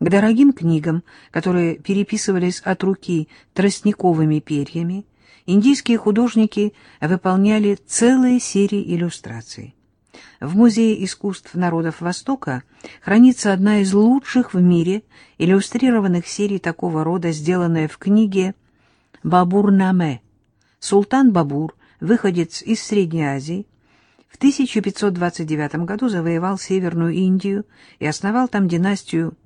К дорогим книгам, которые переписывались от руки тростниковыми перьями, индийские художники выполняли целые серии иллюстраций. В Музее искусств народов Востока хранится одна из лучших в мире иллюстрированных серий такого рода, сделанная в книге «Бабур-Наме». Султан Бабур, выходец из Средней Азии, в 1529 году завоевал Северную Индию и основал там династию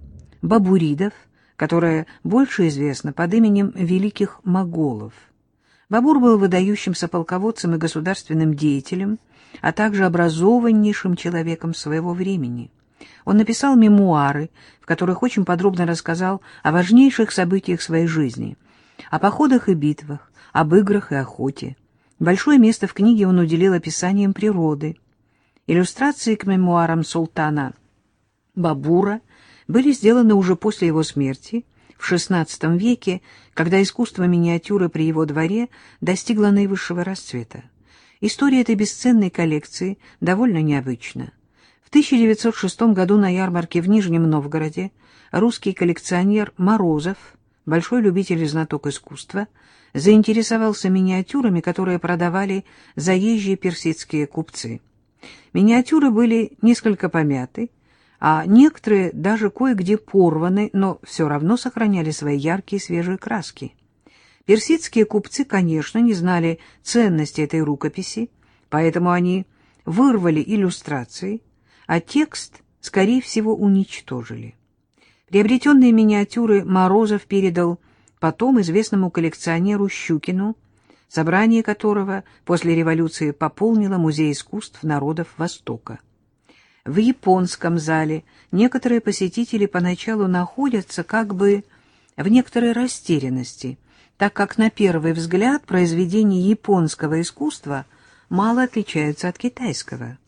Бабуридов, которая больше известна под именем Великих Моголов. Бабур был выдающимся полководцем и государственным деятелем, а также образованнейшим человеком своего времени. Он написал мемуары, в которых очень подробно рассказал о важнейших событиях своей жизни, о походах и битвах, об играх и охоте. Большое место в книге он уделил описаниям природы. Иллюстрации к мемуарам султана Бабура были сделаны уже после его смерти, в XVI веке, когда искусство миниатюры при его дворе достигло наивысшего расцвета. История этой бесценной коллекции довольно необычна. В 1906 году на ярмарке в Нижнем Новгороде русский коллекционер Морозов, большой любитель и знаток искусства, заинтересовался миниатюрами, которые продавали заезжие персидские купцы. Миниатюры были несколько помяты, а некоторые даже кое-где порваны, но все равно сохраняли свои яркие свежие краски. Персидские купцы, конечно, не знали ценности этой рукописи, поэтому они вырвали иллюстрации, а текст, скорее всего, уничтожили. Приобретенные миниатюры Морозов передал потом известному коллекционеру Щукину, собрание которого после революции пополнило Музей искусств народов Востока. В японском зале некоторые посетители поначалу находятся как бы в некоторой растерянности, так как на первый взгляд произведения японского искусства мало отличаются от китайского.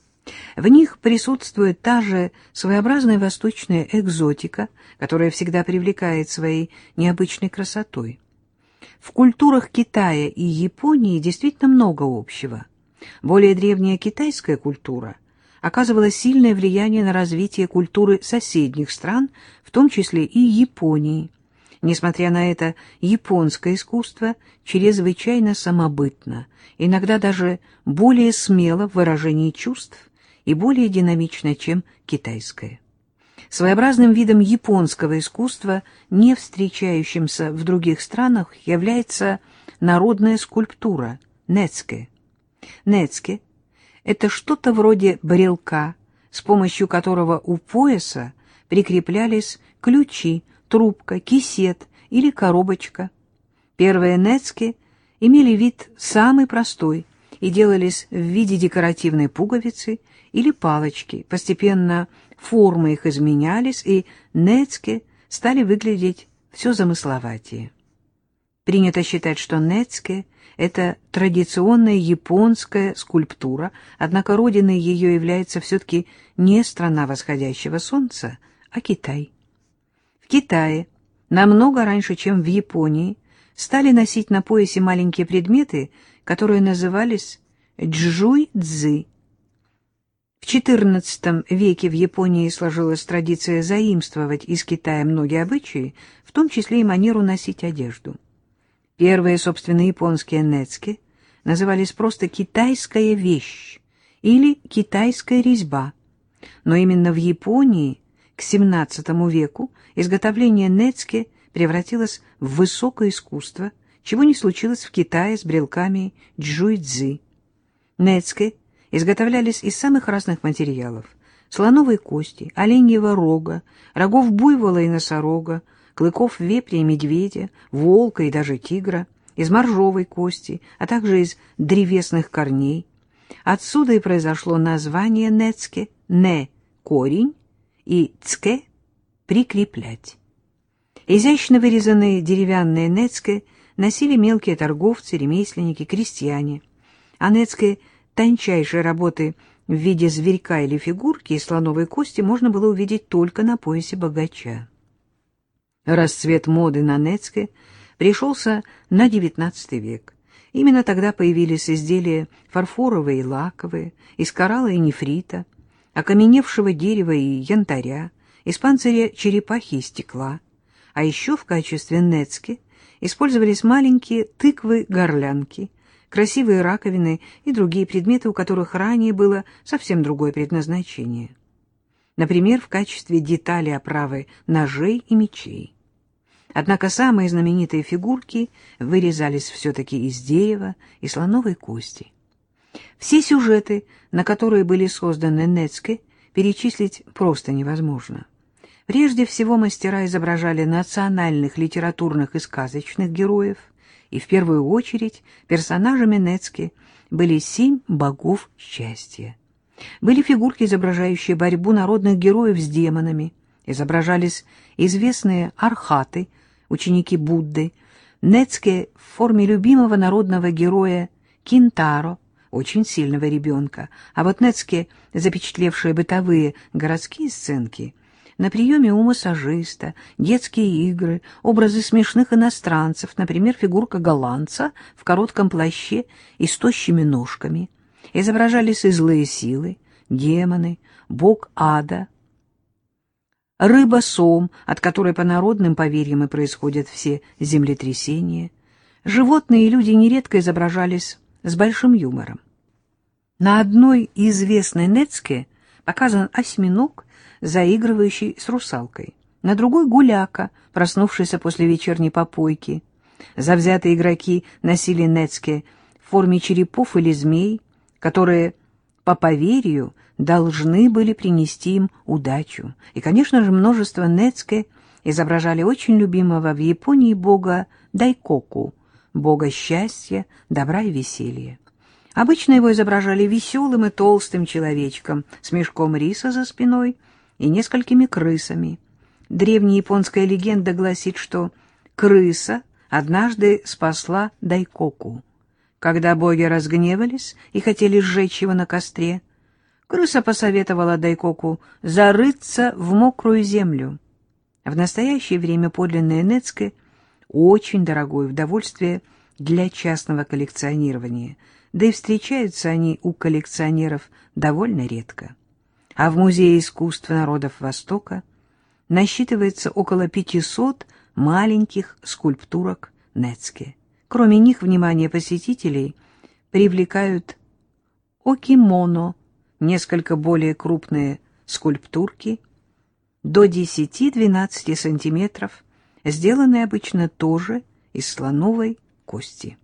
В них присутствует та же своеобразная восточная экзотика, которая всегда привлекает своей необычной красотой. В культурах Китая и Японии действительно много общего. Более древняя китайская культура – оказывала сильное влияние на развитие культуры соседних стран, в том числе и Японии. Несмотря на это, японское искусство чрезвычайно самобытно, иногда даже более смело в выражении чувств и более динамично, чем китайское. Своеобразным видом японского искусства, не встречающимся в других странах, является народная скульптура – нецке. Нецке это что-то вроде брелка, с помощью которого у пояса прикреплялись ключи, трубка, кисет или коробочка. Первые нецки имели вид самый простой и делались в виде декоративной пуговицы или палочки. Постепенно формы их изменялись, и нецки стали выглядеть все замысловатее. Принято считать, что нецке это традиционная японская скульптура, однако родиной ее является все-таки не страна восходящего солнца, а Китай. В Китае намного раньше, чем в Японии, стали носить на поясе маленькие предметы, которые назывались джуй-цзы. В XIV веке в Японии сложилась традиция заимствовать из Китая многие обычаи, в том числе и манеру носить одежду. Первые, собственно, японские нецки назывались просто «китайская вещь» или «китайская резьба». Но именно в Японии к XVII веку изготовление нецки превратилось в высокое искусство, чего не случилось в Китае с брелками джуйцзы. Нецки изготовлялись из самых разных материалов – слоновой кости, оленьего рога, рогов буйвола и носорога, клыков вепря и медведя, волка и даже тигра, из моржовой кости, а также из древесных корней. Отсюда и произошло название нецке «не» — корень и «цке» — прикреплять. Изящно вырезанные деревянные нецке носили мелкие торговцы, ремесленники, крестьяне. А нецке тончайшей работы в виде зверька или фигурки из слоновой кости можно было увидеть только на поясе богача. Расцвет моды на Нецке пришелся на XIX век. Именно тогда появились изделия фарфоровые и лаковые, из коралла и нефрита, окаменевшего дерева и янтаря, из панциря черепахи и стекла, а еще в качестве нецки использовались маленькие тыквы-горлянки, красивые раковины и другие предметы, у которых ранее было совсем другое предназначение. Например, в качестве детали оправы ножей и мечей. Однако самые знаменитые фигурки вырезались все-таки из дерева и слоновой кости. Все сюжеты, на которые были созданы Нецке, перечислить просто невозможно. Прежде всего мастера изображали национальных литературных и сказочных героев, и в первую очередь персонажами Нецке были семь богов счастья. Были фигурки, изображающие борьбу народных героев с демонами, изображались известные архаты, ученики Будды, Нецке в форме любимого народного героя Кинтаро, очень сильного ребенка, а вот Нецке, запечатлевшие бытовые городские сценки, на приеме у массажиста, детские игры, образы смешных иностранцев, например, фигурка голландца в коротком плаще и с тощими ножками, изображались и злые силы, демоны, бог ада, рыба-сом, от которой по народным поверьям и происходят все землетрясения. Животные и люди нередко изображались с большим юмором. На одной известной Нецке показан осьминог, заигрывающий с русалкой, на другой — гуляка, проснувшийся после вечерней попойки. Завзятые игроки носили Нецке в форме черепов или змей, которые, по поверью, должны были принести им удачу. И, конечно же, множество Нецке изображали очень любимого в Японии бога Дайкоку, бога счастья, добра и веселья. Обычно его изображали веселым и толстым человечком с мешком риса за спиной и несколькими крысами. Древняя японская легенда гласит, что крыса однажды спасла Дайкоку. Когда боги разгневались и хотели сжечь его на костре, крыса посоветовала Дайкоку зарыться в мокрую землю. В настоящее время подлинное Нецке — очень дорогое удовольствие для частного коллекционирования, да и встречаются они у коллекционеров довольно редко. А в Музее искусств народов Востока насчитывается около 500 маленьких скульптурок Нецке. Кроме них, внимание посетителей привлекают окимоно, несколько более крупные скульптурки, до 10-12 сантиметров, сделанные обычно тоже из слоновой кости.